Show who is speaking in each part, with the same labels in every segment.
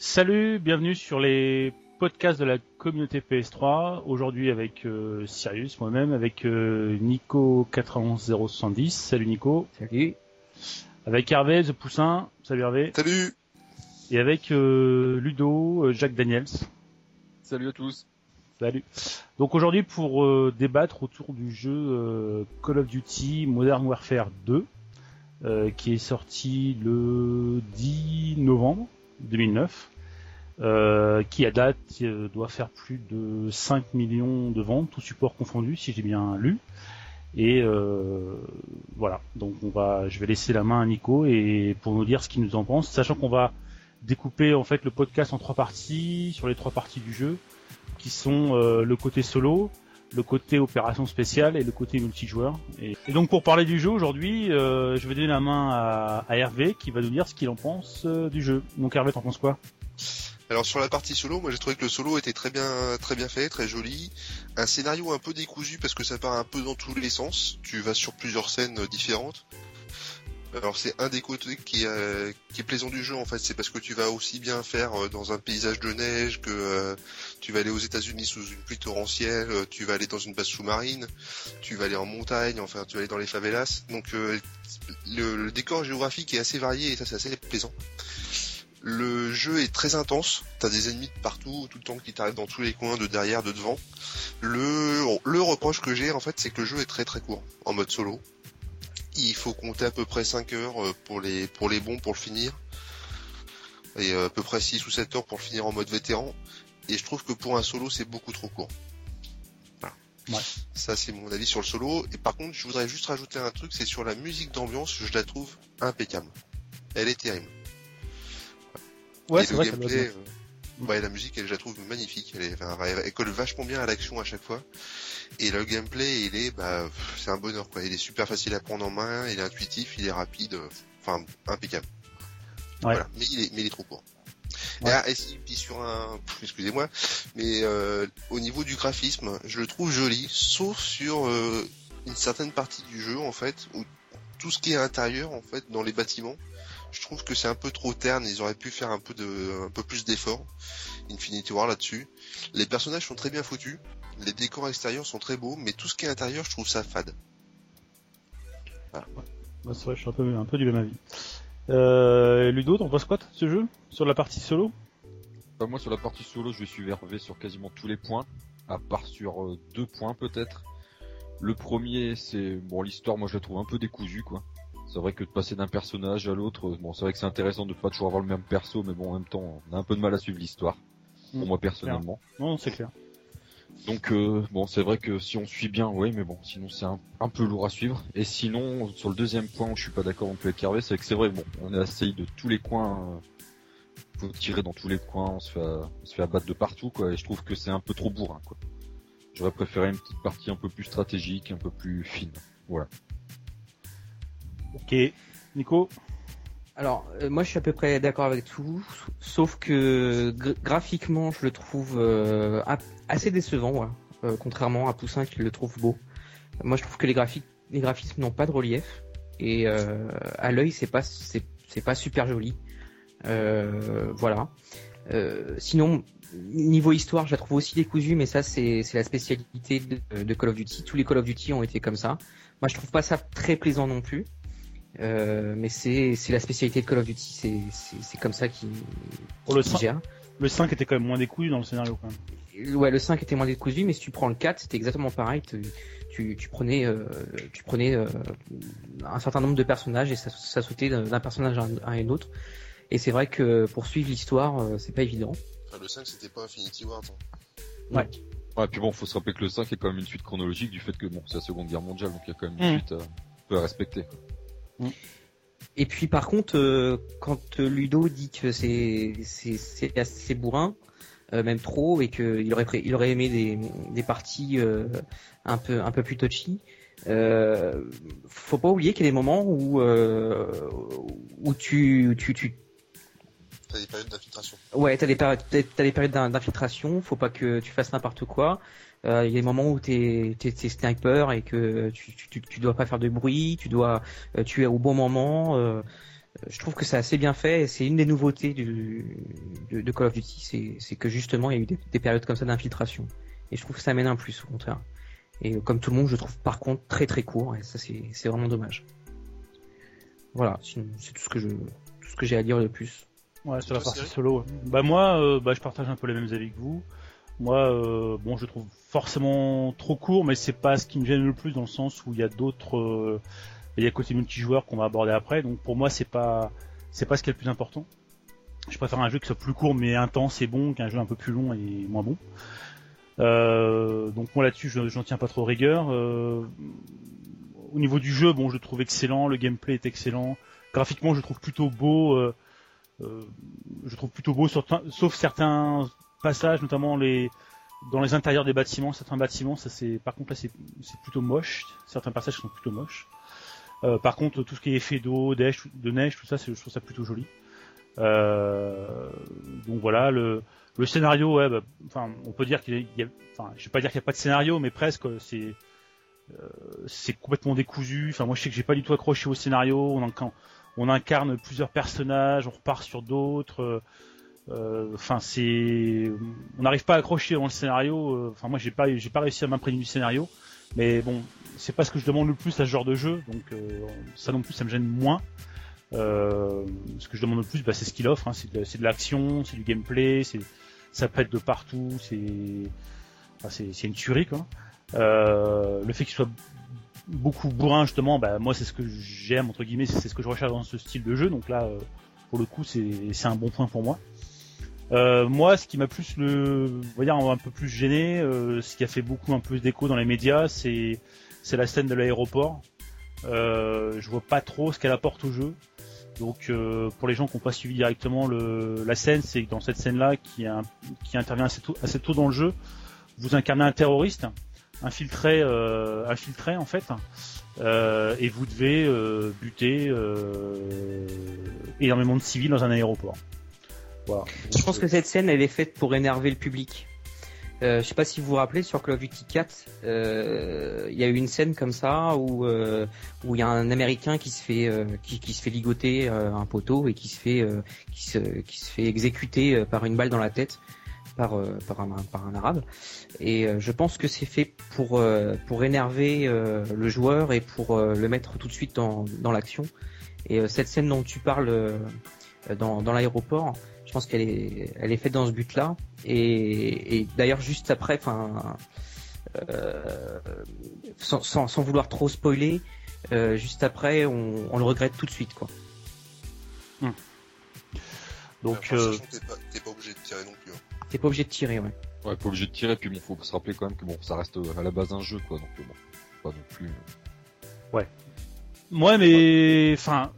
Speaker 1: Salut, bienvenue sur les podcasts de la communauté PS3. Aujourd'hui avec euh, Sirius, moi-même, avec euh, Nico 91070. Salut Nico.
Speaker 2: Salut.
Speaker 1: Avec Hervé The Poussin. Salut Hervé.
Speaker 3: Salut.
Speaker 1: Et avec euh, Ludo euh, Jacques Daniels.
Speaker 4: Salut à tous.
Speaker 1: Salut. Donc aujourd'hui pour euh, débattre autour du jeu euh, Call of Duty Modern Warfare 2 euh, qui est sorti le 10 novembre 2009 euh, qui à date euh, doit faire plus de 5 millions de ventes, tout support confondu si j'ai bien lu. Et euh, voilà, donc on va, je vais laisser la main à Nico et pour nous dire ce qu'il nous en pense, sachant qu'on va découper en fait le podcast en trois parties sur les trois parties du jeu qui sont le côté solo, le côté opération spéciale et le côté multijoueur. Et, donc pour parler du jeu aujourd'hui, euh, je vais donner la main à, à Hervé qui va nous dire ce qu'il en pense euh, du jeu. Donc Hervé, t'en penses quoi?
Speaker 3: Alors sur la partie solo, moi j'ai trouvé que le solo était très bien, très bien fait, très joli. Un scénario un peu décousu parce que ça part un peu dans tous les sens. Tu vas sur plusieurs scènes différentes. Alors c'est un des côtés qui, euh, qui est plaisant du jeu en fait, c'est parce que tu vas aussi bien faire euh, dans un paysage de neige que euh, tu vas aller aux États-Unis sous une pluie torrentielle, tu vas aller dans une base sous-marine, tu vas aller en montagne, enfin tu vas aller dans les favelas. Donc le, le décor géographique est assez varié et ça c'est assez plaisant. Le jeu est très intense, t'as des ennemis de partout, tout le temps qui t'arrivent dans tous les coins, de derrière, de devant. Le, le reproche que j'ai en fait c'est que le jeu est très très court en mode solo. Il faut compter à peu près 5 heures euh, pour les, pour les bons pour le finir. Et euh, à peu près 6 ou 7 heures pour le finir en mode vétéran. Et je trouve que pour un solo c'est beaucoup trop court. Voilà.
Speaker 1: Ouais.
Speaker 3: Ça c'est mon avis sur le solo. Et par contre je voudrais juste rajouter un truc, c'est sur la musique d'ambiance, je la trouve impeccable. Elle est terrible.
Speaker 1: Ouais, c'est vrai. que ça
Speaker 3: euh, ouais, la musique, elle, je la trouve magnifique. Elle, est, enfin, elle colle vachement bien à l'action à chaque fois. Et le gameplay, il est, bah, c'est un bonheur, quoi. Il est super facile à prendre en main, il est intuitif, il est rapide, euh, enfin, impeccable.
Speaker 1: Ouais.
Speaker 3: Voilà. Mais il est, mais il est trop court.
Speaker 1: Ouais.
Speaker 3: Et, ah, puis sur un, excusez-moi, mais euh, au niveau du graphisme, je le trouve joli, sauf sur euh, une certaine partie du jeu, en fait, où tout ce qui est à l'intérieur, en fait, dans les bâtiments, je trouve que c'est un peu trop terne. Ils auraient pu faire un peu de, un peu plus d'efforts. Infinity War là-dessus. Les personnages sont très bien foutus. Les décors extérieurs sont très beaux, mais tout ce qui est intérieur, je trouve ça fade.
Speaker 1: Bah, c'est vrai, je suis un peu, un peu du même avis. Euh, Ludo, t'en penses quoi de ce jeu Sur la partie solo?
Speaker 4: Bah, moi sur la partie solo, je vais suivre Hervé sur quasiment tous les points, à part sur euh, deux points peut-être. Le premier, c'est bon l'histoire, moi je la trouve un peu décousue quoi. C'est vrai que de passer d'un personnage à l'autre, euh, bon c'est vrai que c'est intéressant de pas toujours avoir le même perso, mais bon en même temps on a un peu de mal à suivre l'histoire. Pour
Speaker 1: Mm,
Speaker 4: moi personnellement.
Speaker 1: Non, c'est clair.
Speaker 4: Donc euh, bon c'est vrai que si on suit bien, oui, mais bon sinon c'est un, peu lourd à suivre. Et sinon sur le deuxième point où je suis pas d'accord non plus avec Hervé, c'est que c'est vrai bon on essaye de tous les coins. euh, faut tirer dans tous les coins, on se fait, on se fait abattre de partout, quoi. Et je trouve que c'est un peu trop bourrin, quoi. J'aurais préféré une petite partie un peu plus stratégique, un peu plus fine. Voilà.
Speaker 1: Ok. Nico?
Speaker 2: Alors, euh, moi je suis à peu près d'accord avec tout, sauf que gr- graphiquement je le trouve euh, assez décevant, ouais. Euh, contrairement à Poussin qui le trouve beau. Moi je trouve que les graphiques, les graphismes n'ont pas de relief et à l'œil c'est pas pas super joli. Voilà. Sinon niveau histoire je la trouve aussi décousue, mais ça c'est c'est la spécialité de, de Call of Duty. Tous les Call of Duty ont été comme ça. Moi je trouve pas ça très plaisant non plus. Euh, mais c'est c'est la spécialité de Call of Duty, c'est comme ça qu'ils
Speaker 1: Pour le
Speaker 2: qu'ils
Speaker 1: 5,
Speaker 2: gèrent.
Speaker 1: le 5 était quand même moins décousu dans le scénario quand même.
Speaker 2: Ouais, le 5 était moins décousu, mais si tu prends le 4, c'était exactement pareil. Tu, tu, tu prenais euh, tu prenais euh, un certain nombre de personnages et ça, ça sautait d'un personnage à un, à un autre. Et c'est vrai que pour suivre l'histoire, euh, c'est pas évident.
Speaker 3: Enfin, le 5, c'était pas Infinity War, attends.
Speaker 2: Ouais.
Speaker 4: Ouais, puis bon, faut se rappeler que le 5 est quand même une suite chronologique du fait que bon, c'est la seconde guerre mondiale, donc il y a quand même une
Speaker 1: Mm.
Speaker 4: suite euh, un peu à respecter.
Speaker 2: Et puis par contre, euh, quand Ludo dit que c'est c'est assez bourrin, euh, même trop, et qu'il aurait il aurait aimé des des parties euh, un peu un peu plus touchy. Faut pas oublier qu'il y a des moments où où tu
Speaker 3: T'as des périodes d'infiltration.
Speaker 2: Ouais, t'as des périodes, t'as des périodes d'in- d'infiltration. Faut pas que tu fasses n'importe quoi. Euh, Il y a des moments où t'es t'es t'es sniper et que tu, tu tu dois pas faire de bruit. Tu dois euh, tuer au bon moment. euh, je trouve que c'est assez bien fait. et C'est une des nouveautés du, de, de Call of Duty, c'est que justement il y a eu des, des périodes comme ça d'infiltration. Et je trouve que ça amène un plus au contraire. Et comme tout le monde, je trouve par contre très très court, et ça c'est vraiment dommage. Voilà, c'est tout ce que je tout ce que j'ai à dire de plus.
Speaker 1: Ouais, sur la partie solo. Bah moi, euh, bah, je partage un peu les mêmes avis que vous. Moi, euh, bon, je trouve forcément trop court, mais c'est pas ce qui me gêne le plus dans le sens où il y a d'autres, euh, il y a côté multijoueur qu'on va aborder après. Donc pour moi, c'est pas, c'est pas ce qui est le plus important. Je préfère un jeu qui soit plus court mais intense et bon qu'un jeu un peu plus long et moins bon. Donc moi là-dessus, je j'en tiens pas trop rigueur. Au niveau du jeu, bon, je le trouve excellent, le gameplay est excellent. Graphiquement, je trouve plutôt beau. Euh, je trouve plutôt beau, sauf certains passages, notamment dans les intérieurs des bâtiments, certains bâtiments, ça c'est par contre là c'est plutôt moche. Certains passages sont plutôt moches. Euh, par contre, tout ce qui est effet d'eau, de neige, tout ça, je trouve ça plutôt joli. Euh, donc voilà, le, scénario, ouais, bah, on peut dire qu'il y a, enfin, je vais pas dire qu'il n'y a pas de scénario, mais presque, c'est, c'est complètement décousu. Enfin, moi, je sais que j'ai pas du tout accroché au scénario. On, on incarne plusieurs personnages, on repart sur d'autres. Euh, enfin, c'est, on n'arrive pas à accrocher dans le scénario. Euh, enfin, moi, j'ai pas, j'ai pas réussi à m'imprégner du scénario. Mais bon, c'est pas ce que je demande le plus à ce genre de jeu, donc ça non plus, ça me gêne moins. Euh, ce que je demande le plus, bah, c'est ce qu'il offre. Hein. C'est de, l'action, c'est du gameplay, c'est ça pète de partout, c'est c'est une tuerie quoi. Euh, le fait qu'il soit beaucoup bourrin justement, bah moi c'est ce que j'aime entre guillemets, c'est ce que je recherche dans ce style de jeu. Donc là, euh, pour le coup, c'est un bon point pour moi. Euh, moi, ce qui m'a plus le, dire un peu plus gêné, euh, ce qui a fait beaucoup un peu d'écho dans les médias, c'est c'est la scène de l'aéroport. Euh, je vois pas trop ce qu'elle apporte au jeu. Donc euh, pour les gens qui n'ont pas suivi directement le, la scène, c'est dans cette scène-là, qui, qui intervient assez tôt, assez tôt, dans le jeu, vous incarnez un terroriste infiltré, euh, infiltré en fait, euh, et vous devez euh, buter énormément de civils dans un aéroport.
Speaker 2: Je pense que cette scène, elle est faite pour énerver le public. Euh, je sais pas si vous vous rappelez sur Call of Duty 4, euh, il y a eu une scène comme ça où où il y a un Américain qui se fait qui, se fait ligoter un poteau et qui se fait qui se qui se fait exécuter par une balle dans la tête par par un par un arabe. Et je pense que c'est fait pour pour énerver le joueur et pour le mettre tout de suite dans dans l'action. Et cette scène dont tu parles dans dans l'aéroport je pense qu'elle est, elle est faite dans ce but-là. Et, et d'ailleurs, juste après, enfin, euh, sans, sans, sans, vouloir trop spoiler, euh, juste après, on, on, le regrette tout de suite, quoi.
Speaker 3: Hmm. Donc, euh, t'es pas, obligé de tirer non plus. Hein.
Speaker 2: T'es pas obligé de tirer, ouais.
Speaker 4: Ouais, pas obligé de tirer. Puis bon, faut se rappeler quand même que bon, ça reste à la base un jeu, quoi. Donc bon, pas non plus.
Speaker 1: Ouais. Ouais, mais enfin,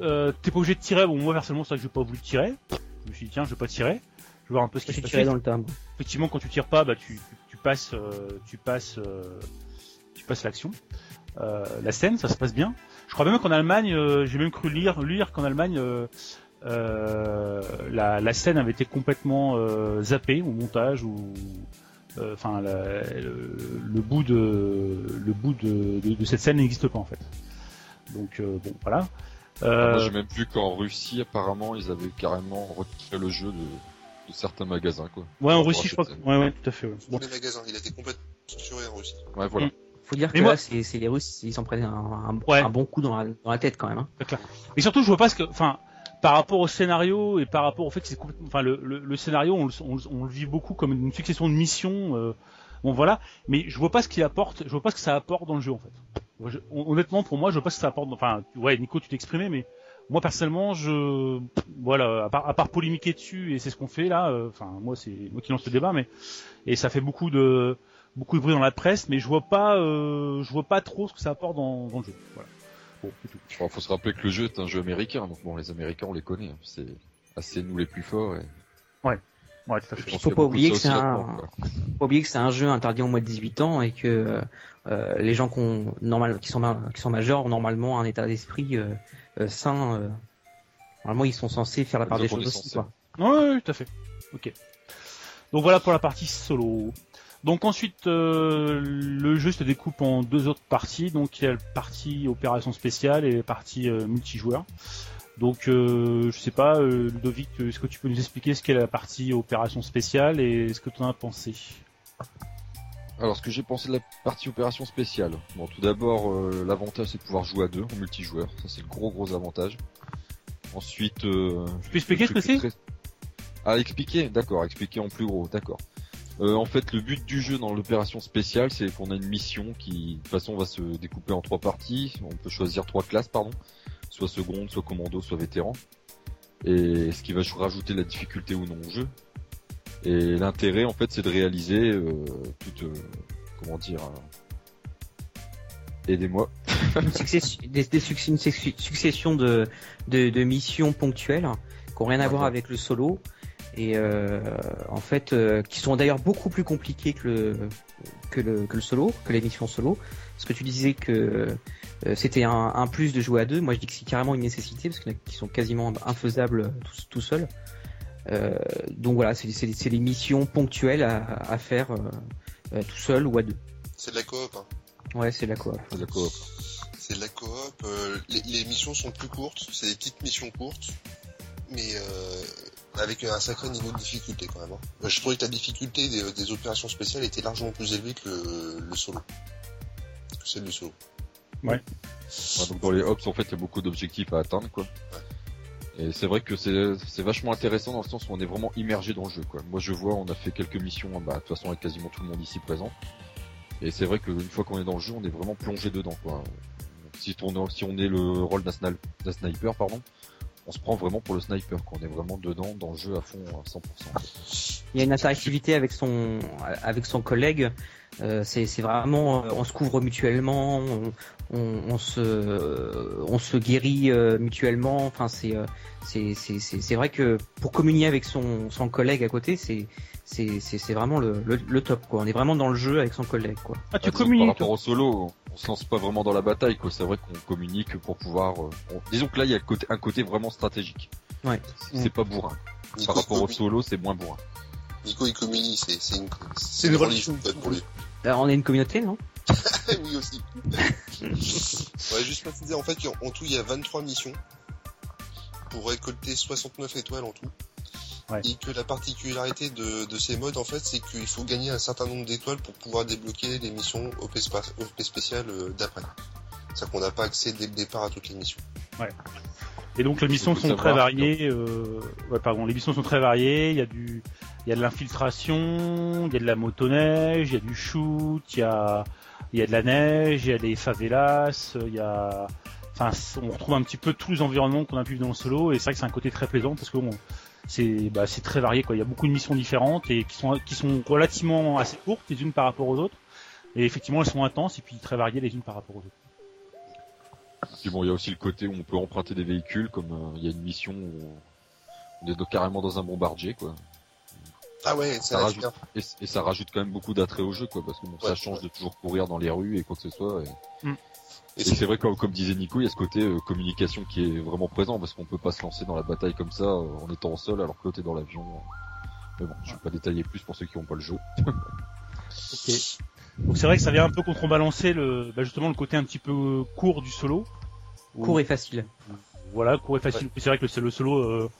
Speaker 1: euh, t'es pas obligé de tirer. Bon, moi personnellement, c'est vrai que j'ai pas voulu tirer je me suis dit tiens, je vais pas tirer, je vais voir un peu ce qui se passe.
Speaker 2: dans le temps.
Speaker 1: Effectivement, quand tu tires pas, bah tu, tu, passes, euh, tu passes, euh, tu passes l'action. Euh, la scène, ça se passe bien. Je crois même qu'en Allemagne, j'ai même cru lire, lire qu'en Allemagne, la, la, scène avait été complètement zappée au montage ou enfin le, le, bout de le bout de, de, de cette scène n'existe pas en fait. Donc bon voilà.
Speaker 4: Euh... Moi, j'ai même vu qu'en Russie, apparemment, ils avaient carrément retiré le jeu de, de certains magasins, quoi.
Speaker 1: Ouais, en Russie, je crois. Que... Ouais, ouais, tout à fait. Ouais.
Speaker 3: Bon. Les magasins, il a été complètement censuré en Russie.
Speaker 4: Ouais, voilà. Mm.
Speaker 2: Faut dire que moi... là, c'est les Russes, ils s'en prennent un, un, ouais. un, bon coup dans la, dans la tête quand même. Hein.
Speaker 1: Clair. Et surtout, je vois pas ce que, enfin, par rapport au scénario et par rapport au fait que c'est enfin, le, le, le scénario, on, on, on, le vit beaucoup comme une succession de missions. Euh, bon, voilà. Mais je vois pas ce qu'il apporte. Je vois pas ce que ça apporte dans le jeu, en fait honnêtement, pour moi, je vois pas ce que ça apporte. Enfin, ouais, Nico, tu t'exprimais, mais moi personnellement, je, voilà, à part, à part polémiquer dessus, et c'est ce qu'on fait là. Euh, enfin, moi, c'est moi qui lance le débat, mais et ça fait beaucoup de beaucoup de bruit dans la presse, mais je vois pas, euh, je vois pas trop ce que ça apporte dans, dans le jeu. Voilà.
Speaker 4: Bon. Il faut se rappeler que le jeu est un jeu américain, donc bon, les Américains, on les connaît. Hein. C'est assez nous les plus forts. Et...
Speaker 1: Ouais. Ouais, tout à fait.
Speaker 2: Il faut pas oublier que c'est un, faut pas oublier que c'est un jeu interdit en moins de 18 ans et que euh, les gens qui, ont, normal, qui, sont, qui sont majeurs ont normalement un état d'esprit euh, euh, sain. Euh, normalement, ils sont censés faire la part des choses aussi. Quoi.
Speaker 1: Oui, tout à fait. Ok. Donc voilà pour la partie solo. Donc ensuite, euh, le jeu se découpe en deux autres parties. Donc il y a la partie opération spéciale et la partie multijoueur. Donc, euh, je sais pas, euh, Ludovic, est-ce que tu peux nous expliquer ce qu'est la partie opération spéciale et ce que tu en as pensé?
Speaker 4: Alors, ce que j'ai pensé de la partie opération spéciale. Bon, tout d'abord, euh, l'avantage c'est de pouvoir jouer à deux en multijoueur. Ça, c'est le gros gros avantage. Ensuite, euh,
Speaker 1: Tu peux expliquer ce que c'est?
Speaker 4: très- Ah, expliquer, d'accord, expliquer en plus gros, d'accord. Euh, en fait, le but du jeu dans l'opération spéciale, c'est qu'on a une mission qui, de toute façon, va se découper en trois parties. On peut choisir trois classes, pardon, soit seconde, soit commando, soit vétéran. Et ce qui va rajouter la difficulté ou non au jeu. Et l'intérêt, en fait, c'est de réaliser euh, toute, euh, comment dire, euh, aidez-moi.
Speaker 2: une, succession, des, des de, de, de missions ponctuelles qui n'ont rien à voir avec le solo et euh, en fait euh, qui sont d'ailleurs beaucoup plus compliquées que le, que le que le solo, que les missions solo. Parce que tu disais que euh, c'était un, un plus de jouer à deux. Moi, je dis que c'est carrément une nécessité parce qu'il y en a qui sont quasiment infaisables tout, tout seuls. Euh, donc voilà, c'est c'est- c'est les missions ponctuelles à, à faire euh, euh, tout seul ou à deux.
Speaker 3: C'est de la coop. Hein.
Speaker 2: Ouais, c'est la coop.
Speaker 4: C'est la coop.
Speaker 3: C'est de la coop. euh, les, les missions sont plus courtes. C'est des petites missions courtes, mais euh, avec un sacré niveau de difficulté quand même. hein. Euh, Je trouvais que la difficulté des, des opérations spéciales était largement plus élevée que le, le solo. Que celle du solo.
Speaker 4: Ouais, donc dans les Ops, en fait, il y a beaucoup d'objectifs à atteindre, quoi. Et c'est vrai que c'est c'est vachement intéressant dans le sens où on est vraiment immergé dans le jeu, quoi. Moi, je vois, on a fait quelques missions, bah, de toute façon, avec quasiment tout le monde ici présent. Et c'est vrai qu'une fois qu'on est dans le jeu, on est vraiment plongé dedans, quoi. Si on, si on est le rôle d'un sniper, pardon, on se prend vraiment pour le sniper, quoi. On est vraiment dedans, dans le jeu à fond, à 100%.
Speaker 2: Il y a une interactivité avec son avec son collègue. Euh, c'est c'est vraiment euh, on se couvre mutuellement, on, on, on se on se guérit euh, mutuellement. Enfin c'est euh, c'est c'est c'est c'est vrai que pour communier avec son son collègue à côté, c'est c'est c'est c'est vraiment le, le le top quoi. On est vraiment dans le jeu avec son collègue quoi.
Speaker 1: Ah, tu
Speaker 4: Ah, que Par
Speaker 1: communiques
Speaker 4: rapport au solo, se lance pas vraiment dans la bataille, quoi. C'est vrai qu'on communique pour pouvoir. euh, on- Disons que là, il y a un côté vraiment stratégique.
Speaker 2: Ouais.
Speaker 4: C'est pas bourrin.
Speaker 3: Nico,
Speaker 4: Par rapport au ouais, c'est moins bourrin.
Speaker 3: Nico il communie, c'est c'est une,
Speaker 1: C'est une
Speaker 3: religion pour lui.
Speaker 2: Alors, on est une communauté non?
Speaker 3: Oui aussi. ouais, juste préciser en fait en tout il y a 23 missions pour récolter 69 étoiles en tout.
Speaker 1: Ouais.
Speaker 3: Et que la particularité de, de ces modes en fait c'est qu'il faut gagner un certain nombre d'étoiles pour pouvoir débloquer les missions OP, spa- OP spéciales euh, d'après. C'est-à-dire qu'on n'a pas accès dès le départ à toutes les missions.
Speaker 1: Et donc les missions sont très variées. Euh... Ouais, pardon, les missions sont très variées. Il y a du, il y a de l'infiltration, il y a de la motoneige, il y a du shoot, il y a, il y a de la neige, il y a des favelas, il y a, enfin, on retrouve un petit peu tous les environnements qu'on a pu vivre dans le solo. Et c'est vrai que c'est un côté très plaisant parce que bon, c'est, bah, c'est très varié quoi. Il y a beaucoup de missions différentes et qui sont, qui sont relativement assez courtes les unes par rapport aux autres. Et effectivement, elles sont intenses et puis très variées les unes par rapport aux autres.
Speaker 4: Puis bon, il y a aussi le côté où on peut emprunter des véhicules, comme euh, il y a une mission où on est donc carrément dans un bombardier, quoi.
Speaker 3: Ah ouais,
Speaker 4: Ça
Speaker 3: ça
Speaker 4: rajoute. Et, et ça rajoute quand même beaucoup d'attrait au jeu, quoi, parce que bon, ça change
Speaker 3: ouais.
Speaker 4: de toujours courir dans les rues et quoi que ce soit. Et,
Speaker 3: Et
Speaker 4: et
Speaker 3: c'est
Speaker 4: vrai, comme, comme disait Nico, il y a ce côté euh, communication qui est vraiment présent, parce qu'on peut pas se lancer dans la bataille comme ça euh, en étant seul alors que l'autre est dans l'avion. Mais bon, je vais pas détailler plus pour ceux qui n'ont pas le jeu.
Speaker 1: Ok. Donc c'est vrai que ça vient un peu contrebalancer le, bah, justement le côté un petit peu court du solo. Où-
Speaker 2: Court et facile.
Speaker 1: Voilà, court et facile. C'est vrai que le, le solo, euh,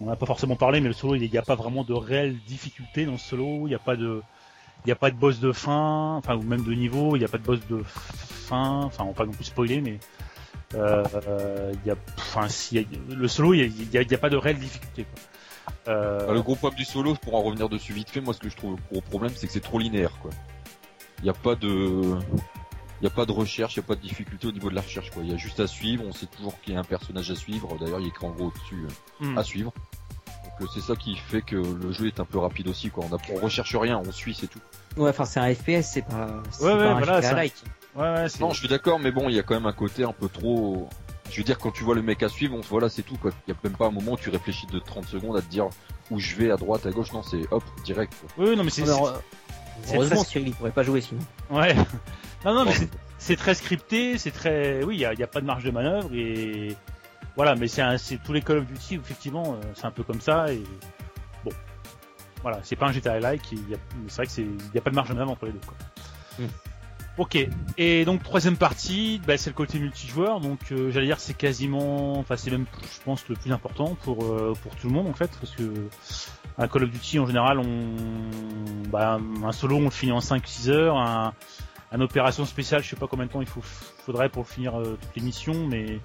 Speaker 1: on n'a pas forcément parlé, mais le solo, il n'y a pas vraiment de réelle difficulté dans ce solo. Il n'y a pas de, il n'y a pas de boss de fin, enfin ou même de niveau. Il n'y a pas de boss de fin. Enfin, on va pas non plus spoiler, mais euh, y a, enfin, si, il y a- le solo, il n'y a, pas de réelle difficulté. Quoi. Euh,
Speaker 4: le gros problème du solo, pour en revenir dessus vite fait, moi ce que je trouve le gros problème, c'est que c'est trop linéaire, quoi. Il n'y a pas de, il a pas de recherche, il n'y a pas de difficulté au niveau de la recherche. Il y a juste à suivre, on sait toujours qu'il y a un personnage à suivre. D'ailleurs, il y a écrit en gros au-dessus euh,
Speaker 1: hmm.
Speaker 4: à suivre. Donc c'est ça qui fait que le jeu est un peu rapide aussi, quoi. On, a, on recherche rien, on suit, c'est tout.
Speaker 2: Ouais, enfin c'est un FPS, c'est pas.
Speaker 1: Ouais, ouais,
Speaker 2: pas un
Speaker 1: voilà,
Speaker 2: like.
Speaker 1: Ouais, ouais, c'est-
Speaker 4: Non, je suis d'accord, mais bon, il y a quand même un côté un peu trop. Je veux dire, quand tu vois le mec à suivre, on voilà, c'est tout, quoi. Il y a même pas un moment où tu réfléchis de 30 secondes à te dire où je vais, à droite, à gauche. Non, c'est hop, direct, quoi.
Speaker 1: Oui, non, mais c'est,
Speaker 2: heureusement,
Speaker 1: très-
Speaker 2: Cyril, il pourrait pas jouer sinon.
Speaker 1: Ouais. Non, non, mais c'est- très scripté, c'est très, oui, il y a, il y a pas de marge de manœuvre et voilà, mais c'est tous les Call of Duty, effectivement, euh, c'est un peu comme ça et bon, voilà, c'est pas un GTA like, il y a- c'est vrai que c'est, il y a pas de marge de manœuvre entre les deux. Quoi. Ok, et donc troisième partie, bah, c'est le côté multijoueur, donc euh, j'allais dire c'est quasiment, enfin c'est même je pense le plus important pour euh, pour tout le monde en fait, parce que un Call of Duty en général, on, bah, un solo on le finit en 5-6 heures, un, un opération spéciale, je sais pas combien de temps il faut, faudrait pour finir euh, toutes les missions, mais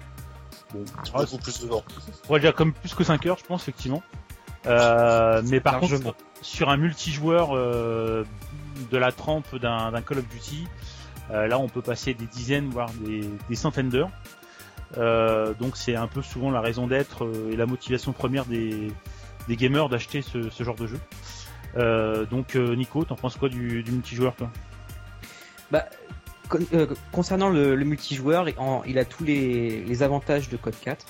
Speaker 3: bon, ah, plus de temps.
Speaker 1: On va dire comme plus que 5 heures, je pense effectivement. mais par contre, sur un multijoueur de la trempe d'un Call of Duty, euh, là, on peut passer des dizaines, voire des, centaines d'heures. Euh, donc c'est un peu souvent la raison d'être euh, et la motivation première des, gamers d'acheter ce, genre de jeu. donc Nico, t'en penses quoi du, multijoueur toi?
Speaker 2: Bah, concernant le, multijoueur, il a tous les, avantages de Code 4.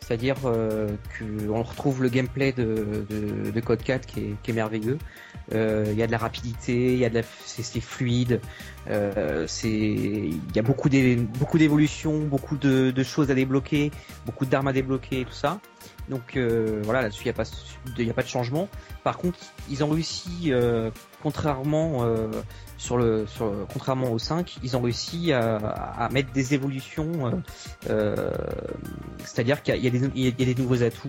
Speaker 2: C'est-à-dire qu'on retrouve le gameplay de, Code 4 qui est merveilleux. Euh, il y a de la rapidité, il y a de la, c'est fluide, euh, il y a beaucoup beaucoup d'évolutions, beaucoup de, de, choses à débloquer, beaucoup d'armes à débloquer, et tout ça. Donc euh, voilà, là-dessus il n'y a pas, de changement. Par contre, ils ont réussi, euh, contrairement euh, sur le, contrairement au 5, ils ont réussi à, mettre des évolutions. C'est-à-dire qu'il y, a des nouveaux atouts,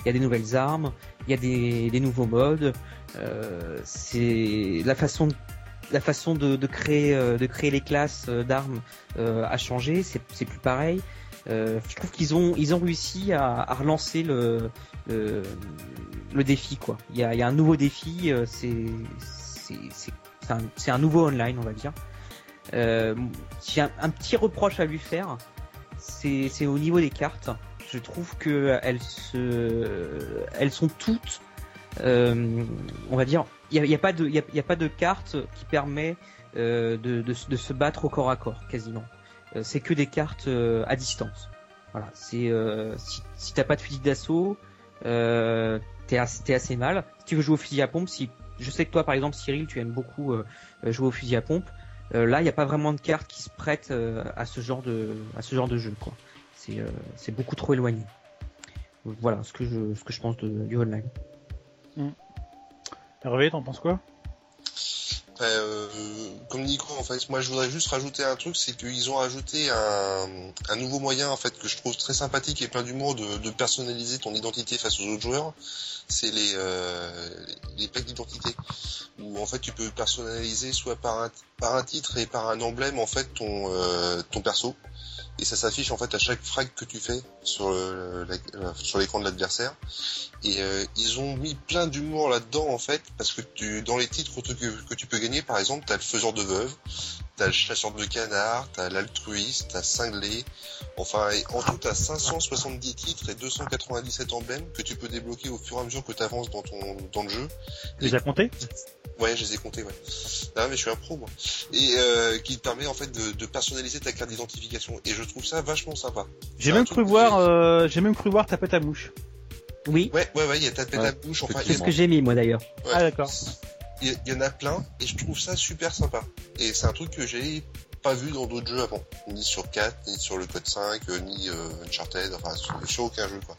Speaker 2: il y a des nouvelles armes, il y a des, nouveaux modes. C'est la façon créer de créer les classes d'armes a changé. C'est plus pareil. Je trouve qu'ils ont ils ont réussi à, relancer le, défi quoi. Il y a, un nouveau défi. c'est c'est un, nouveau online on va dire. Euh, j'ai un, petit reproche à lui faire, c'est au niveau des cartes. Je trouve que elles se, elles sont toutes euh, on va dire, il n'y a, pas de, il carte qui permet euh, de, se battre au corps à corps, quasiment. Euh, c'est que des cartes à distance. Voilà, c'est si, si t'as pas de fusil d'assaut, t'es assez, assez mal. Si tu veux jouer au fusil à pompe, si je sais que toi par exemple Cyril, tu aimes beaucoup jouer au fusil à pompe. là, il n'y a pas vraiment de cartes qui se prêtent à ce genre de à ce genre de jeu. Quoi. C'est c'est beaucoup trop éloigné. Voilà ce que je ce que je pense de, du online.
Speaker 1: Mmh. Hervé, t'en penses quoi?
Speaker 3: Euh, comme Nico, en fait, moi je voudrais juste rajouter un truc, c'est qu'ils ont rajouté un, nouveau moyen en fait que je trouve très sympathique et plein d'humour de, personnaliser ton identité face aux autres joueurs. C'est les, euh, les packs d'identité où en fait tu peux personnaliser soit par un, par un titre et par un emblème en fait ton, euh, ton perso et ça s'affiche en fait à chaque frag que tu fais sur le, sur l'écran de l'adversaire. Et euh, ils ont mis plein d'humour là-dedans en fait parce que dans les titres que, que tu peux gagner par exemple t'as le faiseur de veuve t'as le chasseur de canards t'as l'altruiste t'as cinglé enfin en tout t'as 570 titres et 297 emblèmes que tu peux débloquer au fur et à mesure que tu avances dans ton dans le jeu
Speaker 1: tu les as comptés?
Speaker 3: Ouais, je les ai comptés, ouais. Non, mais je suis un pro, moi. Et euh, qui te permet en fait de, de personnaliser ta carte d'identification. Et je trouve ça vachement sympa.
Speaker 1: J'ai même cru voir, euh, j'ai même cru voir tapette à mouche.
Speaker 2: Oui.
Speaker 3: Ouais, ouais, ouais, il y a tapette à mouche. Enfin,
Speaker 2: c'est ce que j'ai mis moi d'ailleurs.
Speaker 1: Ah d'accord.
Speaker 3: Il y, en a plein et je trouve ça super sympa. Et c'est un truc que j'ai pas vu dans d'autres jeux avant, ni sur 4, ni sur le code 5, euh, ni euh, Uncharted, enfin sur, aucun jeu quoi.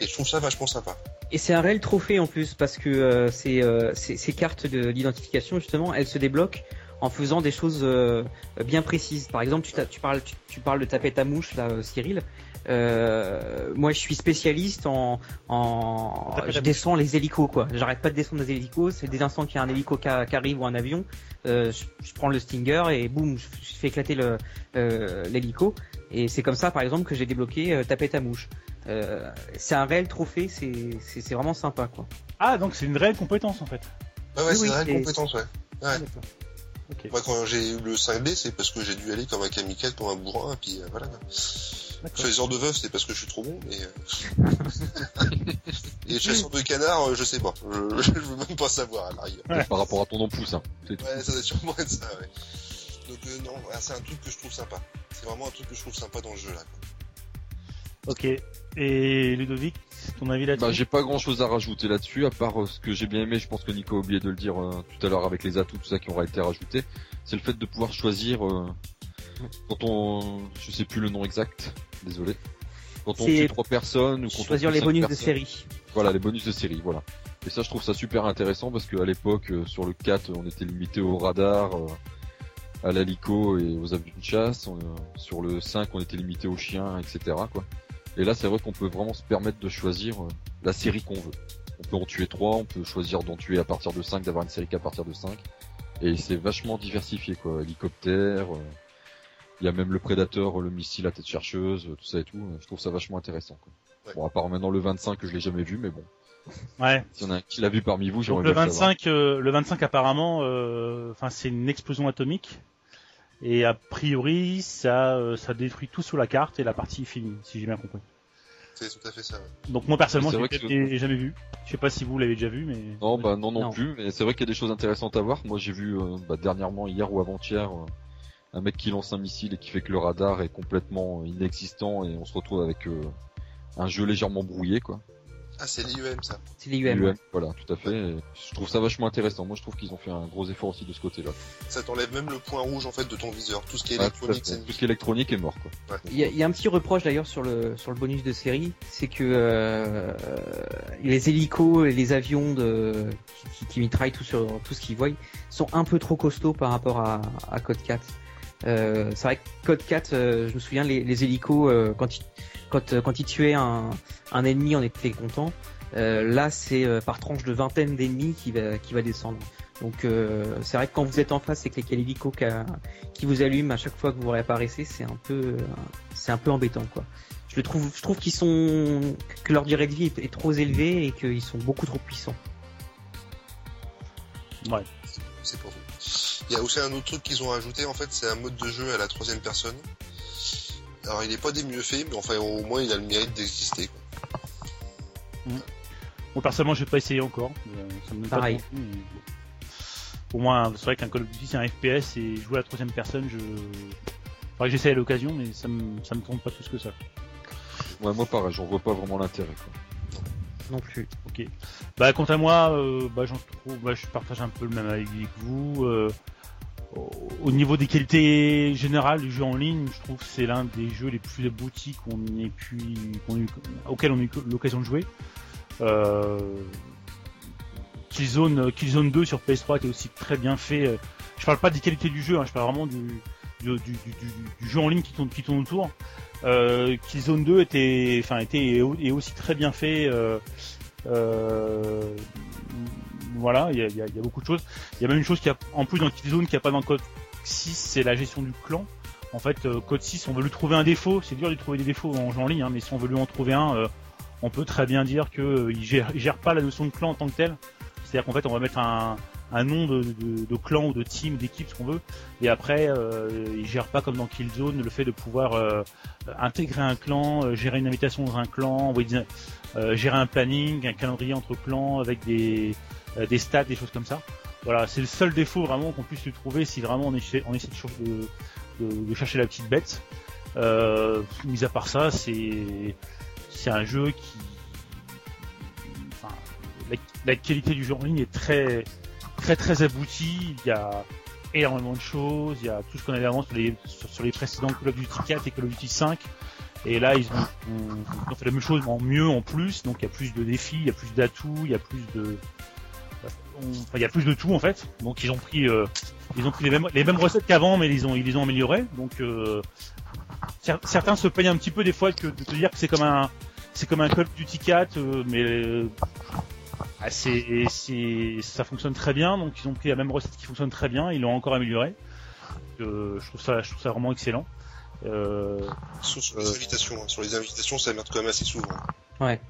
Speaker 3: Et je trouve ça vachement sympa.
Speaker 2: Et c'est un réel trophée en plus parce que euh, ces, euh, ces, ces, cartes d'identification justement, elles se débloquent en faisant des choses euh, bien précises. Par exemple, tu, tu parles, tu, parles de taper ta mouche là, Cyril. Euh, moi, je suis spécialiste en, en, je descends les hélicos quoi. J'arrête pas de descendre des hélicos. C'est dès l'instant qu'il y a un hélico qui, arrive ou un avion, euh, je, prends le Stinger et boum, je, fais éclater le l'hélico. Et c'est comme ça, par exemple, que j'ai débloqué taper ta mouche. Euh, c'est un réel trophée, c'est vraiment sympa quoi.
Speaker 1: Ah donc c'est une réelle compétence en fait.
Speaker 3: Ah ouais, c'est une réelle compétence ouais. ouais. Ah, Moi quand j'ai eu le 5B c'est parce que j'ai dû aller comme un kamikaze, comme un bourrin, et puis euh, voilà. Chasseur de veuf c'est parce que je suis trop bon, mais... Euh, et chasseur de canard, je sais pas. Je, je, veux même pas savoir à l'arrière.
Speaker 4: Par rapport à ton nom pouce, hein.
Speaker 3: Ouais, ça doit sûrement être ça, ouais. Donc non, c'est un truc que je trouve sympa. C'est vraiment un truc que je trouve sympa dans le jeu là.
Speaker 1: Ok. Et Ludovic, ton avis là-dessus
Speaker 4: Bah j'ai pas grand chose à rajouter là-dessus, à part euh, ce que j'ai bien aimé, je pense que Nico a oublié de le dire euh, tout à l'heure avec les atouts, tout ça qui aura été rajouté, c'est le fait de pouvoir choisir euh, quand on... je sais plus le nom exact, désolé. Quand on tue trois personnes ou quand
Speaker 2: choisir les bonus de série.
Speaker 4: Voilà, les bonus de série, voilà. Et ça je trouve ça super intéressant parce qu'à l'époque sur le 4 on était limité au radar à l'hélico et aux avions de chasse. On- sur le 5, on était limité aux chiens, etc. Quoi. Et là, c'est vrai qu'on peut vraiment se permettre de choisir euh, la série qu'on veut. On peut en tuer 3, on peut choisir d'en tuer à partir de 5, d'avoir une série qu'à partir de 5. Et c'est vachement diversifié, quoi. Hélicoptère, euh, il y a même le prédateur, le missile à tête chercheuse, tout ça et tout. Je trouve ça vachement intéressant. Quoi.
Speaker 3: Ouais.
Speaker 4: Bon, à part maintenant le 25 que je l'ai jamais vu, mais bon.
Speaker 1: Ouais.
Speaker 4: S'il y en a un qui l'a vu parmi vous, j'aimerais
Speaker 1: Donc le
Speaker 4: bien le savoir.
Speaker 1: 25, euh, le 25 apparemment, euh, enfin c'est une explosion atomique. Et a priori, ça, euh, ça détruit tout sous la carte et la partie est finie, si j'ai bien compris.
Speaker 3: C'est tout à fait ça. ouais.
Speaker 1: Donc moi personnellement,
Speaker 4: C'est
Speaker 1: je
Speaker 4: vrai
Speaker 1: l'ai jamais vu. Je sais pas si vous l'avez déjà vu, mais
Speaker 4: Non, bah non non,
Speaker 2: Non.
Speaker 4: plus, mais c'est vrai qu'il y a des choses intéressantes à voir. Moi j'ai vu euh, bah, dernièrement, hier ou avant-hier, euh, un mec qui lance un missile et qui fait que le radar est complètement inexistant et on se retrouve avec euh, un jeu légèrement brouillé quoi.
Speaker 3: Ah, c'est l'IUM ça.
Speaker 2: C'est l'IUM.
Speaker 4: UM, voilà, tout à fait. Et je trouve ça vachement intéressant. Moi je trouve qu'ils ont fait un gros effort aussi de ce côté-là.
Speaker 3: Ça t'enlève même le point rouge en fait de ton viseur. Tout ce qui est électronique,
Speaker 4: fait.
Speaker 3: c'est
Speaker 4: Tout ce qui est électronique est mort quoi.
Speaker 2: Il y, a, il y a un petit reproche d'ailleurs sur le sur le bonus de série, c'est que euh, les hélicos et les avions de qui, qui mitraillent tout sur tout ce qu'ils voient sont un peu trop costauds par rapport à, à Code 4. Euh, c'est vrai que Code 4, euh, je me souviens les, les hélicos euh, quand ils quand euh, quand ils tuaient un un ennemi, on était content. Euh, là, c'est euh, par tranche de vingtaine d'ennemis qui va qui va descendre. Donc euh, c'est vrai que quand vous êtes en face et que les hélicos qui, qui vous allument à chaque fois que vous réapparaissez, c'est un peu c'est un peu embêtant quoi. Je le trouve je trouve qu'ils sont que leur durée de vie est, est trop élevée et qu'ils sont beaucoup trop puissants.
Speaker 1: ouais.
Speaker 3: C'est pour vous. Il y a aussi un autre truc qu'ils ont ajouté en fait, c'est un mode de jeu à la troisième personne. Alors il est pas des mieux faits, mais enfin au moins il a le mérite d'exister. quoi.
Speaker 1: Moi personnellement, j'ai pas essayé encore. Euh, ça me donne pas
Speaker 2: Pareil.
Speaker 1: trop envie, mais bon. Pour moi, c'est vrai qu'un Call of Duty c'est un FPS et jouer à la troisième personne, je. Faudrait que j'essaye à l'occasion, mais ça me ça me trompe pas plus que ça.
Speaker 4: Ouais, moi pareil, j'en vois pas vraiment l'intérêt quoi.
Speaker 2: Non plus.
Speaker 1: Ok. Bah quant à moi, euh, bah j'en trouve, bah, je partage un peu le même avis que vous. Euh, au- au niveau des qualités générales du jeu en ligne, je trouve que c'est l'un des jeux les plus aboutis qu'on auquel on a eu l'occasion de jouer. Euh, Killzone, Killzone 2 sur PS3 était aussi très bien fait. Je parle pas des qualités du jeu, hein, je parle vraiment du, jeu en ligne qui tourne, qui autour. Euh, Killzone 2 était, enfin, était est aussi très bien fait. Euh, voilà, il y a, beaucoup de choses. Il y a même une chose qui a, en plus dans Killzone qui a pas dans Code 6, c'est la gestion du clan. En fait, euh, Code 6, on veut lui trouver un défaut. C'est dur de lui trouver des défauts en jeu en ligne, hein, mais si on veut lui en trouver un, euh, on peut très bien dire que euh, gère, il gère pas la notion de clan en tant que tel. C'est-à-dire qu'en fait, on va mettre un, un nom de, clan ou de team, d'équipe, ce qu'on veut, et après, euh, il gère pas comme dans Killzone le fait de pouvoir euh, intégrer un clan, gérer une invitation dans un clan, gérer un planning, un calendrier entre clans avec des, des stats, des choses comme ça. Voilà, c'est le seul défaut vraiment qu'on puisse trouver si vraiment on essaie, on de, ch- de, de- de chercher la petite bête. Euh, mis à part ça, c'est c'est un jeu qui, la, qualité du jeu en ligne est très très très aboutie. Il y a énormément de choses. Il y a tout ce qu'on avait avant sur les précédents Call of Duty 4 et Call of Duty 5. Et là, ils ont, ont fait la même chose, mais en mieux, en plus. Donc, il y a plus de défis, il y a plus d'atouts, il y a plus de, on- il y a plus de tout en fait. Donc, ils ont pris, euh, ils ont pris les mêmes, les mêmes recettes qu'avant, mais ils ont, ils les ont améliorées. Donc, euh, cer- certains se plaignent un petit peu des fois que de te dire que c'est comme un, c'est comme un Call of Duty 4, euh, mais euh, ah, c'est, c'est, ça fonctionne très bien. Donc, ils ont pris la même recette qui fonctionne très bien, ils l'ont encore améliorée. Euh, je trouve ça, je trouve ça vraiment excellent. Euh,
Speaker 3: Sauf sur les invitations. hein. Sur les invitations, ça merde quand même assez souvent.
Speaker 2: Ouais.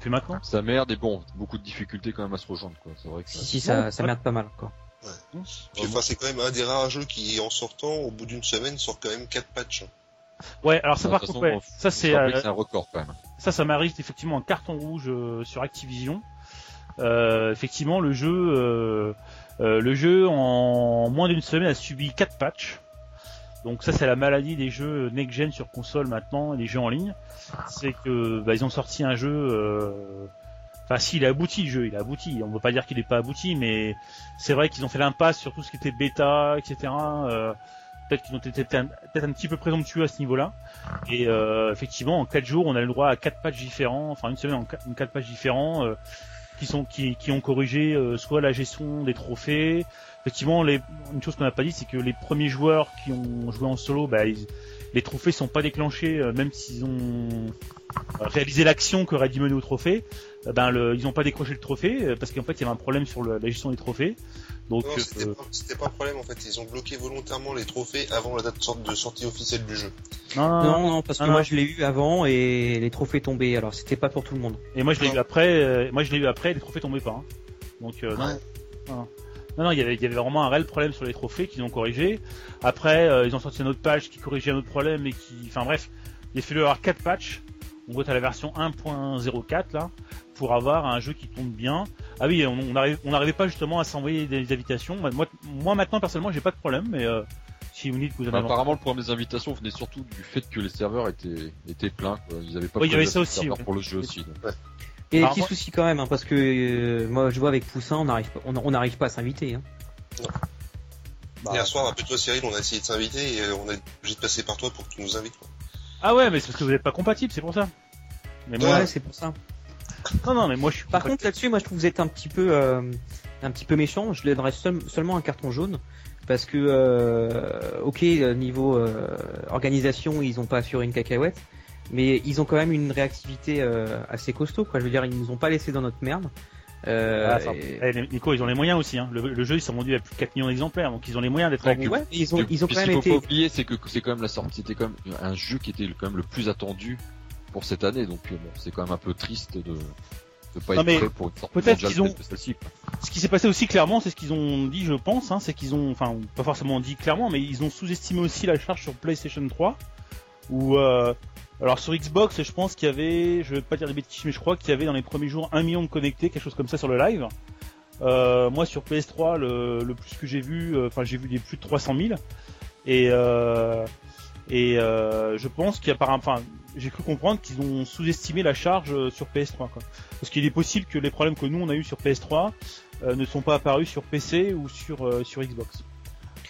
Speaker 1: Puis maintenant.
Speaker 4: Ça merde et bon, beaucoup de difficultés quand même à se rejoindre quoi. C'est vrai que
Speaker 2: Si
Speaker 4: ça-
Speaker 2: si ça
Speaker 1: Ouais,
Speaker 2: ça
Speaker 1: ouais.
Speaker 2: merde pas mal quoi.
Speaker 3: Puis, enfin, c'est quand même un des rares jeux qui, en sortant, au bout d'une semaine, sort quand même 4 patchs. hein.
Speaker 1: Ouais, alors ça par contre, ouais, ça c'est, euh,
Speaker 4: c'est un record quand même.
Speaker 1: ça, ça m'arrive effectivement un carton rouge euh, sur Activision. Euh, effectivement, le jeu, euh, euh, le jeu en moins d'une semaine a subi quatre patchs. Donc ça, c'est la maladie des jeux next gen sur console maintenant, et des jeux en ligne. C'est que bah, ils ont sorti un jeu. euh, Enfin, si, il a abouti le jeu, il a abouti. On ne veut pas dire qu'il n'est pas abouti, mais c'est vrai qu'ils ont fait l'impasse sur tout ce qui était bêta, etc. Euh, peut-être qu'ils ont été peut-être un, petit peu présomptueux à ce niveau-là. Et euh, effectivement, en 4 jours, on a le droit à 4 patchs différents, enfin une semaine en 4, patchs différents. Qui sont qui, qui ont corrigé euh, soit la gestion des trophées. Effectivement, les, une chose qu'on n'a pas dit, c'est que les premiers joueurs qui ont joué en solo, bah, ils- les trophées sont pas déclenchés, euh, même s'ils ont euh, réalisé l'action qui aurait dû mener au trophée. euh, ben, le, ils n'ont pas décroché le trophée parce qu'en fait, il y avait un problème sur le- la gestion des trophées. Donc,
Speaker 3: c'était pas, un problème en fait. Ils ont bloqué volontairement les trophées avant la date de sortie officielle du jeu.
Speaker 1: Non, non,
Speaker 2: Non, non, parce que moi
Speaker 1: non.
Speaker 2: je l'ai eu avant et les trophées tombaient. Alors c'était pas pour tout le monde.
Speaker 1: Et moi je l'ai eu après. euh, moi je l'ai eu après. Les trophées tombaient pas. hein. Donc euh, non,
Speaker 3: Ouais.
Speaker 1: non, non, non, il y avait, il y avait vraiment un réel problème sur les trophées qu'ils ont corrigé. Après, euh, ils ont sorti une autre page qui corrigeait un autre problème et qui, enfin bref, il a fallu avoir quatre patchs. On vote à la version 1.04 là pour avoir un jeu qui tourne bien. Ah oui, on on arrive- on n'arrivait pas justement à s'envoyer des invitations. Moi, moi maintenant personnellement, j'ai pas de problème, mais si vous me dites que vous en avez
Speaker 4: Apparemment, le problème des invitations venait surtout du fait que les serveurs étaient, étaient pleins. Quoi. Ils avaient pas
Speaker 1: Oui, il y avait ça aussi,
Speaker 4: serveurs
Speaker 1: ouais.
Speaker 4: pour le jeu aussi. donc.
Speaker 2: Et
Speaker 1: Alors,
Speaker 2: petit
Speaker 1: moi-
Speaker 2: souci quand même, hein, parce que euh, moi je vois avec Poussin, on n'arrive pas, on pas à s'inviter. Hein.
Speaker 1: Bah,
Speaker 3: Hier soir, rappelle-toi Cyril, on a essayé de s'inviter et euh, on a obligé de passer par toi pour que tu nous invites. Quoi.
Speaker 1: Ah ouais, mais c'est parce que vous n'êtes pas compatible, c'est pour ça. Mais moi,
Speaker 2: Ouais, c'est pour ça.
Speaker 1: non, non, mais moi je suis.
Speaker 2: Par contre là-dessus, moi je trouve que vous êtes un petit peu, euh, un petit peu méchant. Je donnerais seul- seulement un carton jaune parce que, euh, ok, euh, niveau euh, organisation, ils ont pas assuré une cacahuète, mais ils ont quand même une réactivité euh, assez costaud. Quoi. Je veux dire, ils nous ont pas laissé dans notre merde. Euh,
Speaker 1: Ah,
Speaker 2: et-
Speaker 1: eh, les- Nico, ils ont les moyens aussi. Hein. Le, le jeu, ils sont vendus à plus de 4 millions d'exemplaires, donc ils ont les moyens d'être avec
Speaker 2: ouais, ils ont, ils quand
Speaker 4: ce
Speaker 2: même
Speaker 4: qu'il faut
Speaker 2: été.
Speaker 4: pas oublier, c'est que c'est quand même la sortie, c'était quand même un jeu qui était quand même le plus attendu pour cette année. Donc euh, bon, c'est quand même un peu triste de de pas
Speaker 1: Non,
Speaker 4: être
Speaker 1: mais
Speaker 4: prêt pour une sortie
Speaker 1: peut-être qu'ils ont-. Ce qui s'est passé aussi clairement, c'est ce qu'ils ont dit, je pense, hein, c'est qu'ils ont, enfin, pas forcément dit clairement, mais ils ont sous-estimé aussi la charge sur PlayStation 3. Ou euh, alors sur Xbox, je pense qu'il y avait, je vais pas dire des bêtises, mais je crois qu'il y avait dans les premiers jours un million de connectés, quelque chose comme ça sur le live. Euh, moi sur PS3, le, le plus que j'ai vu, euh, enfin j'ai vu des plus de 300 000. Et euh, et je pense qu'il y a par, enfin, j'ai cru comprendre qu'ils ont sous-estimé la charge euh, sur PS3. Quoi. Parce qu'il est possible que les problèmes que nous on a eu sur PS3 euh, ne sont pas apparus sur PC ou sur euh, sur Xbox.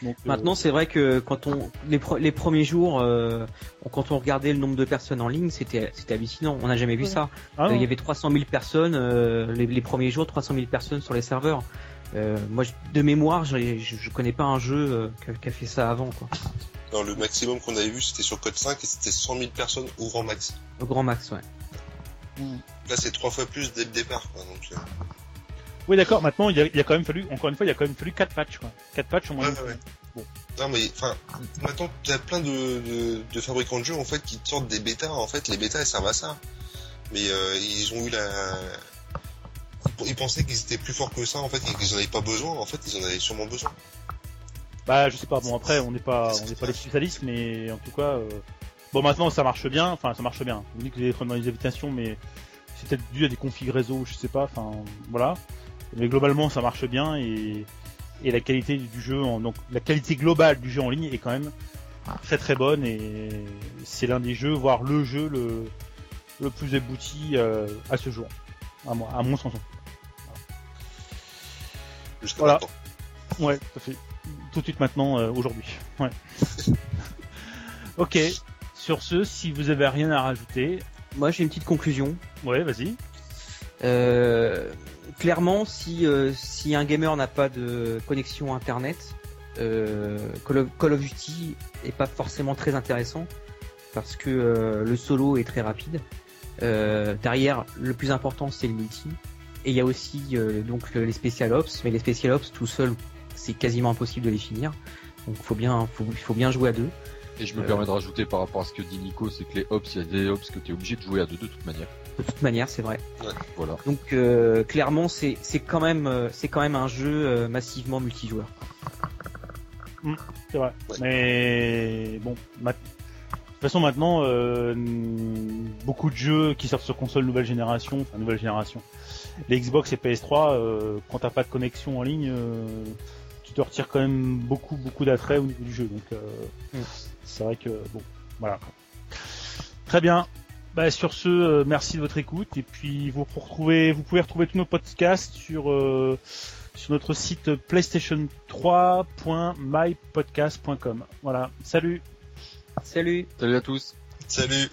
Speaker 1: Donc, euh,
Speaker 2: Maintenant, c'est vrai que quand on les, pre- les premiers jours, euh, quand on regardait le nombre de personnes en ligne, c'était c'était hallucinant. On n'a jamais vu
Speaker 1: Ouais.
Speaker 2: ça.
Speaker 1: ah,
Speaker 2: Euh, il y avait 300 000 personnes euh, les, les premiers jours, 300 000 personnes sur les serveurs. Euh, moi, de mémoire, j'ai- je, je connais pas un jeu euh, qui a- a fait ça avant, quoi.
Speaker 3: Non, le maximum qu'on avait vu c'était sur Code 5 et c'était 100 000 personnes au grand max.
Speaker 2: Au grand max, ouais.
Speaker 3: Là c'est trois fois plus dès le départ. Quoi, donc, euh,
Speaker 1: Oui, d'accord. Maintenant, il y, a, il y a quand même fallu, encore une fois, il y a quand même fallu 4 patchs. Quoi. 4 patchs en moins.
Speaker 3: Ouais, ouais, ouais. Non mais enfin, maintenant t'as plein de, de, de fabricants de jeux en fait qui te sortent des bêtas. En fait, les bêtas elles servent à ça. Mais euh, ils ont eu la, ils pensaient qu'ils étaient plus forts que ça en fait qu'ils en avaient pas besoin. En fait, ils en avaient sûrement besoin.
Speaker 1: Bah, je sais pas. Bon, après, on n'est pas, on n'est pas des spécialistes, mais en tout cas, euh, bon, maintenant, ça marche bien. Enfin, ça marche bien. Vous dites que problèmes dans les invitations, mais c'est peut-être dû à des configs réseau, je sais pas. Enfin, voilà. Mais globalement, ça marche bien et et la qualité du jeu, en, donc la qualité globale du jeu en ligne est quand même très très bonne et c'est l'un des jeux, voire le jeu le le plus abouti euh, à ce jour, à mon sens.
Speaker 3: Jusqu'à
Speaker 1: Voilà.
Speaker 3: maintenant.
Speaker 1: Ouais, tout à fait. Tout de suite maintenant, euh, aujourd'hui. Ouais. ok. Sur ce, si vous avez rien à rajouter,
Speaker 2: Moi, j'ai une petite conclusion.
Speaker 1: ouais, vas-y.
Speaker 2: Euh, clairement, si euh, si un gamer n'a pas de connexion internet, euh, Call, of, Call of Duty est pas forcément très intéressant parce que euh, le solo est très rapide. Euh, derrière, le plus important c'est le multi. Et il y a aussi euh, donc les special ops, mais les special ops tout seul, c'est quasiment impossible de les finir. Donc faut bien, faut, il faut bien jouer à deux.
Speaker 4: Et je me
Speaker 2: Euh.
Speaker 4: permets de rajouter par rapport à ce que dit Nico, c'est que les hops, il y a des hops que tu es obligé de jouer à deux de toute manière.
Speaker 2: De toute manière, c'est vrai.
Speaker 4: Voilà.
Speaker 2: Donc euh, clairement, c'est c'est quand même euh, c'est quand même un jeu euh, massivement multijoueur.
Speaker 1: C'est vrai.
Speaker 3: Ouais.
Speaker 1: Mais bon, ma- de toute façon maintenant, euh, beaucoup de jeux qui sortent sur console nouvelle génération, enfin nouvelle génération, les Xbox et PS3, euh, quand t'as pas de connexion en ligne, euh, tu te retires quand même beaucoup beaucoup d'attrait au niveau du jeu. Donc euh,
Speaker 2: Mm.
Speaker 1: c'est vrai que bon, voilà. Très bien. Bah, sur ce, euh, merci de votre écoute et puis vous retrouvez, vous pouvez retrouver tous nos podcasts sur euh, sur notre site playstation3.mypodcast.com. Voilà. Salut.
Speaker 2: Salut
Speaker 4: Salut à tous.
Speaker 3: Salut.